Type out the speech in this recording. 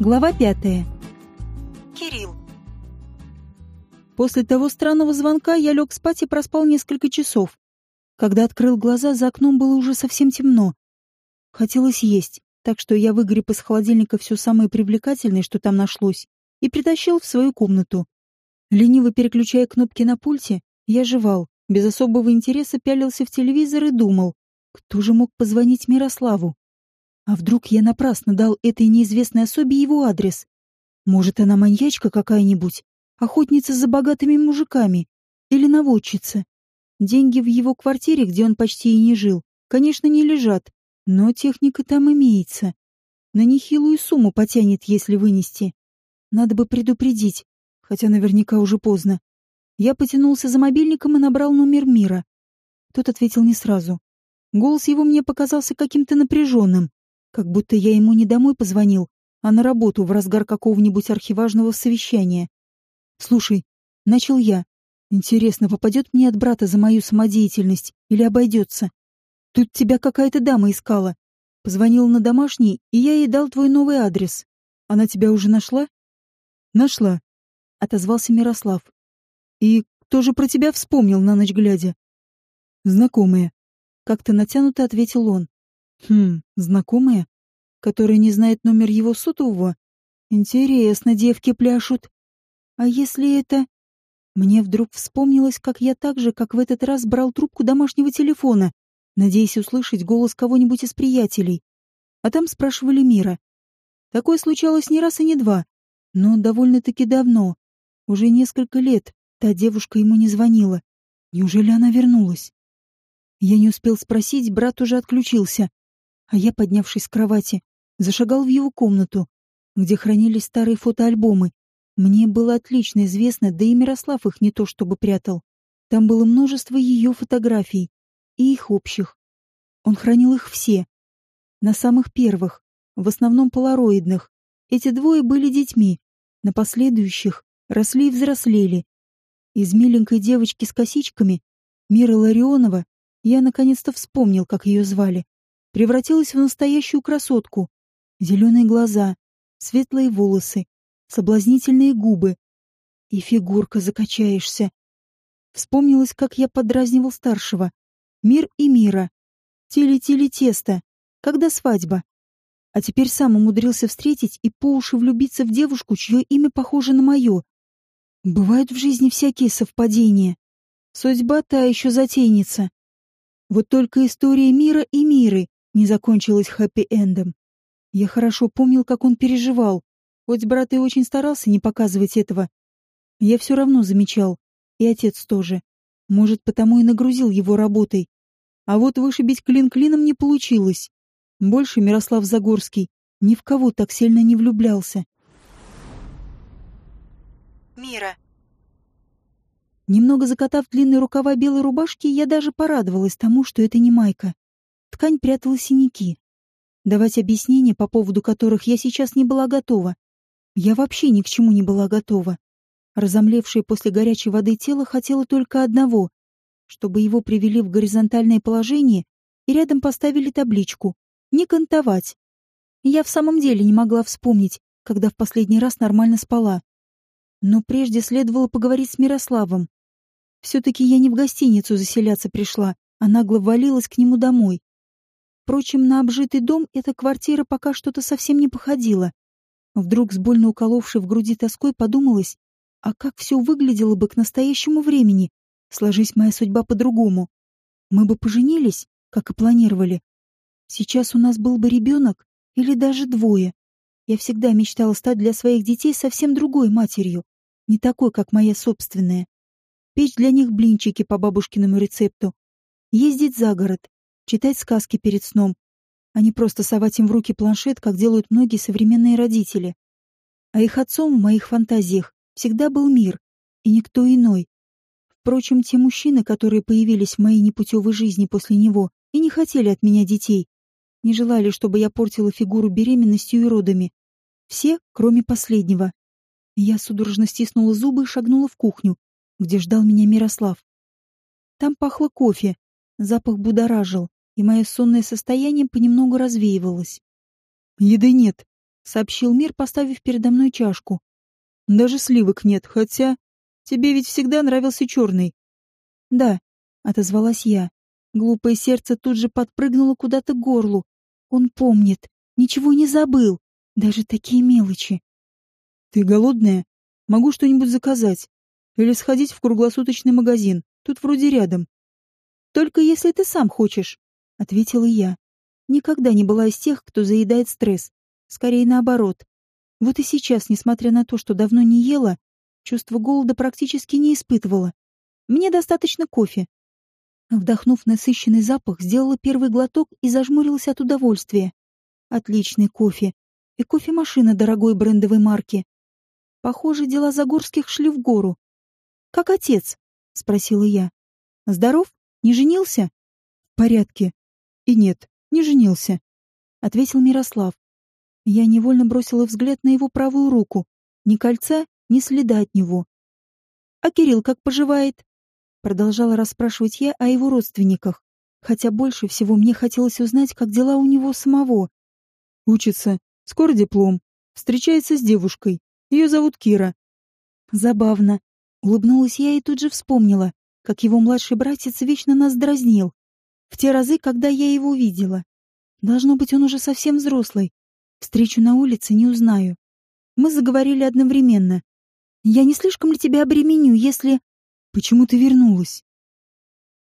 Глава пятая. Кирилл. После того странного звонка я лег спать и проспал несколько часов. Когда открыл глаза, за окном было уже совсем темно. Хотелось есть, так что я выгреб из холодильника все самое привлекательное, что там нашлось, и притащил в свою комнату. Лениво переключая кнопки на пульте, я жевал, без особого интереса пялился в телевизор и думал, кто же мог позвонить Мирославу? А вдруг я напрасно дал этой неизвестной особе его адрес? Может, она маньячка какая-нибудь, охотница за богатыми мужиками или наводчица? Деньги в его квартире, где он почти и не жил, конечно, не лежат, но техника там имеется. На нехилую сумму потянет, если вынести. Надо бы предупредить, хотя наверняка уже поздно. Я потянулся за мобильником и набрал номер мира. Тот ответил не сразу. Голос его мне показался каким-то напряженным. Как будто я ему не домой позвонил, а на работу в разгар какого-нибудь архиважного совещания. «Слушай», — начал я, — «интересно, попадет мне от брата за мою самодеятельность или обойдется? Тут тебя какая-то дама искала. Позвонила на домашний, и я ей дал твой новый адрес. Она тебя уже нашла?» «Нашла», — отозвался Мирослав. «И кто же про тебя вспомнил на ночь глядя?» «Знакомая», — как-то натянуто ответил он. Хм, знакомая? Которая не знает номер его сотового? Интересно, девки пляшут. А если это... Мне вдруг вспомнилось, как я так же, как в этот раз, брал трубку домашнего телефона, надеясь услышать голос кого-нибудь из приятелей. А там спрашивали Мира. Такое случалось не раз и не два, но довольно-таки давно. Уже несколько лет та девушка ему не звонила. Неужели она вернулась? Я не успел спросить, брат уже отключился а я, поднявшись с кровати, зашагал в его комнату, где хранились старые фотоальбомы. Мне было отлично известно, да и Мирослав их не то чтобы прятал. Там было множество ее фотографий и их общих. Он хранил их все. На самых первых, в основном полароидных. Эти двое были детьми. На последующих росли и взрослели. Из миленькой девочки с косичками, Мира Ларионова, я наконец-то вспомнил, как ее звали превратилась в настоящую красотку. Зеленые глаза, светлые волосы, соблазнительные губы. И фигурка закачаешься. Вспомнилось, как я подразнивал старшего. Мир и мира. Тили-тили-тесто. Когда свадьба? А теперь сам умудрился встретить и по уши влюбиться в девушку, чье имя похоже на мое. Бывают в жизни всякие совпадения. Судьба та еще затейница. Вот только история мира и миры не закончилось хэппи-эндом. Я хорошо помнил, как он переживал. Хоть брат и очень старался не показывать этого. Я все равно замечал. И отец тоже. Может, потому и нагрузил его работой. А вот вышибить клин клином не получилось. Больше Мирослав Загорский ни в кого так сильно не влюблялся. Мира. Немного закатав длинные рукава белой рубашки, я даже порадовалась тому, что это не майка. Ткань прятала синяки. Давать объяснения, по поводу которых я сейчас не была готова. Я вообще ни к чему не была готова. Разомлевшее после горячей воды тело хотело только одного — чтобы его привели в горизонтальное положение и рядом поставили табличку «Не кантовать». Я в самом деле не могла вспомнить, когда в последний раз нормально спала. Но прежде следовало поговорить с Мирославом. Все-таки я не в гостиницу заселяться пришла, а нагло ввалилась к нему домой. Впрочем, на обжитый дом эта квартира пока что-то совсем не походила. Вдруг с больно уколовшей в груди тоской подумалось, а как все выглядело бы к настоящему времени, сложись моя судьба по-другому. Мы бы поженились, как и планировали. Сейчас у нас был бы ребенок или даже двое. Я всегда мечтала стать для своих детей совсем другой матерью, не такой, как моя собственная. Печь для них блинчики по бабушкиному рецепту, ездить за город, читать сказки перед сном, а не просто совать им в руки планшет, как делают многие современные родители. А их отцом в моих фантазиях всегда был мир, и никто иной. Впрочем, те мужчины, которые появились в моей непутевой жизни после него и не хотели от меня детей, не желали, чтобы я портила фигуру беременностью и родами. Все, кроме последнего. Я судорожно стиснула зубы и шагнула в кухню, где ждал меня Мирослав. Там пахло кофе, запах будоражил и мое сонное состояние понемногу развеивалось. «Еды нет», сообщил Мир, поставив передо мной чашку. Даже сливок нет, хотя... Тебе ведь всегда нравился черный. Да, отозвалась я. Глупое сердце тут же подпрыгнуло куда-то к горлу. Он помнит, ничего не забыл, даже такие мелочи. Ты голодная? Могу что-нибудь заказать. Или сходить в круглосуточный магазин. Тут вроде рядом. Только если ты сам хочешь, ответила я. Никогда не была из тех, кто заедает стресс. Скорее наоборот. Вот и сейчас, несмотря на то, что давно не ела, чувство голода практически не испытывала. Мне достаточно кофе. Вдохнув насыщенный запах, сделала первый глоток и зажмурилась от удовольствия. Отличный кофе. И кофемашина дорогой брендовой марки. Похоже, дела Загорских шли в гору. «Как отец?» — спросила я. «Здоров? Не женился?» «В порядке. И нет, не женился», — ответил Мирослав. Я невольно бросила взгляд на его правую руку. Ни кольца, ни следа от него. «А Кирилл как поживает?» Продолжала расспрашивать я о его родственниках, хотя больше всего мне хотелось узнать, как дела у него самого. «Учится. Скоро диплом. Встречается с девушкой. Ее зовут Кира». Забавно. Улыбнулась я и тут же вспомнила, как его младший братец вечно нас дразнил. В те разы, когда я его видела. Должно быть, он уже совсем взрослый, Встречу на улице не узнаю. Мы заговорили одновременно. Я не слишком ли тебя обременю, если... Почему ты вернулась?